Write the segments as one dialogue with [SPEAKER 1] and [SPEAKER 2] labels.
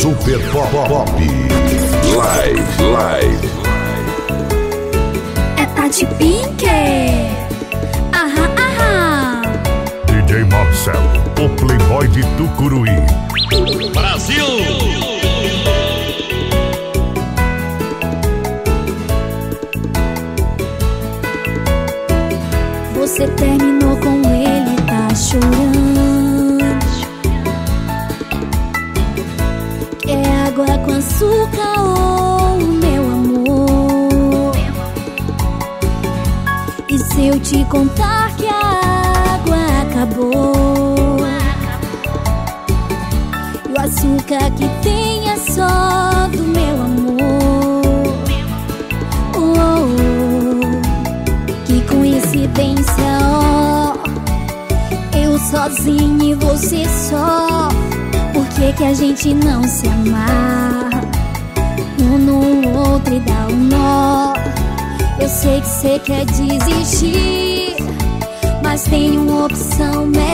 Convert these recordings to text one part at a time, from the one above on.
[SPEAKER 1] Pop Pop Live Live
[SPEAKER 2] É Tati Pink Aham, aham
[SPEAKER 3] DJ Marcel, o playboy de Tucuruí.
[SPEAKER 4] Brasil!
[SPEAKER 2] Você terminou com ele, tá chorando açúcar ou meu amor E se eu te contar que a água acabou E o açúcar que tem é só do meu amor oh, oh, oh. Que coincidência, ó Eu sozinho e você só Por que que a gente não se amar? Um no outro e dá um nó. Eu sei que você quer desistir Mas tem uma opção melhor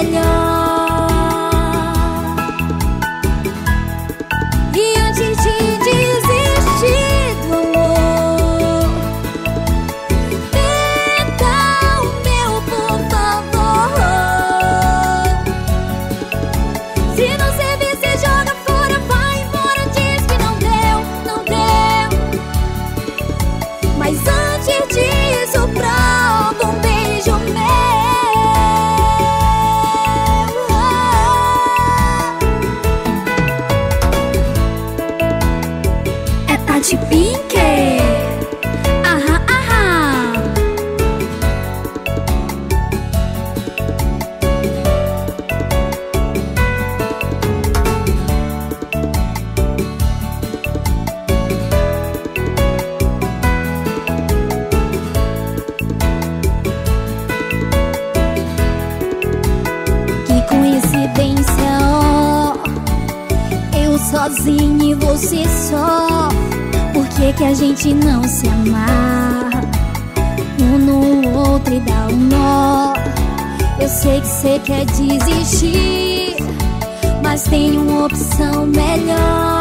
[SPEAKER 2] coincidência, ó Eu sozinho e você só. Por que que a gente não se amar? Um no outro e dá um nó. Eu sei que você quer desistir Mas tem uma opção melhor